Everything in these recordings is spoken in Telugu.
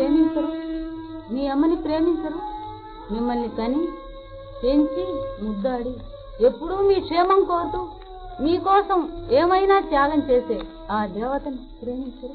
ప్రేమించరు. మీ అమ్మని ప్రేమించరు. మిమ్మల్ని కని పెంచి ముద్దాడి. ఎప్పుడూ మీ క్షేమం కోరుతూ మీకోసం ఏమైనా త్యాగం చేసే ఆ దేవతని ప్రేమించరు.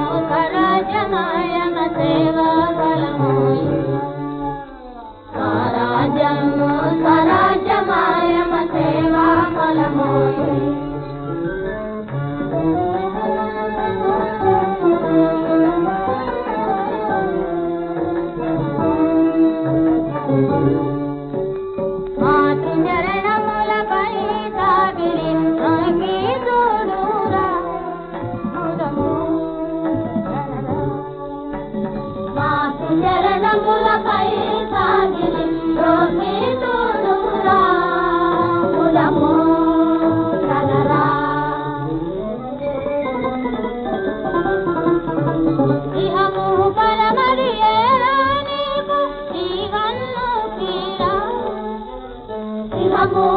रमायण सेवा చరణములపై సాగిలం రోమేతో కులము కనరా ఇహము పరమరియే నీవు జీవన్ను తీరా ఇహము